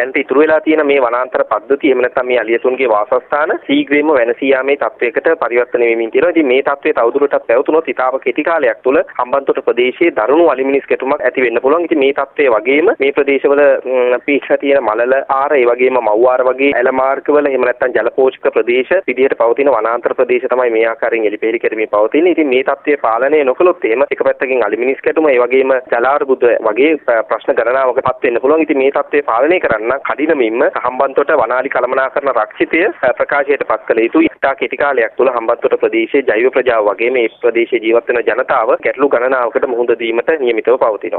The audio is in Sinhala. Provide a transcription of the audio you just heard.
දැන් ඉතුරු වෙලා තියෙන මේ වනාන්තර පද්ධතිය එහෙම නැත්නම් මේ අලියතුන්ගේ වාසස්ථාන ශීඝ්‍රයෙන්ම වෙනසී යාමේ තත්වයකට පරිවර්තන වෙමින් තියෙනවා. ඉතින් මේ තත්වය තවදුරටත් පැවතුනොත් ඉතාම කෙටි කාලයක් තුළ හම්බන්තොට ප්‍රදේශයේ දරුණු අලිමිනිස් ගැටුමක් ඇති වෙන්න පුළුවන්. ඉතින් මේ තත්වය වගේම මේ ප්‍රදේශවල පිහිටලා තියෙන මලල ආර ඒ වගේම මව් ආර වගේ ඇල මාර්ගවල එහෙම නැත්නම් ජලපෝෂක ප්‍රදේශ විදිහට පවතින වනාන්තර ප්‍රදේශ තමයි මේ ආකාරයෙන් එලිපෙහෙලි කරමින් පවතින්නේ. ඉතින් මේ තත්ත්වය පාලනය නොකළොත් එහෙම එක පැත්තකින් අලිමිනිස් කැටුම ඒ වගේම ජලාර්බුද වගේ ප්‍රශ්න ගණනාවකටපත් වෙන්න පුළුවන්. ඉතින් මේ තත්ත්වය පාලනය කරන්න කඩිනමින්ම හම්බන්තොට වනාලි කළමනාකරණ රක්ෂිතය ප්‍රකාශයට පත් කළ යුතුයි. ඉතා කෙටි කාලයක් තුළ හම්බන්තොට ප්‍රදේශයේ ජෛව ප්‍රජාව වගේ මේ ප්‍රදේශයේ ජීවත් වෙන ජනතාව ගැටලු ගණනාවකට මුහුණ දීමට නියමිතව පවතිනවා.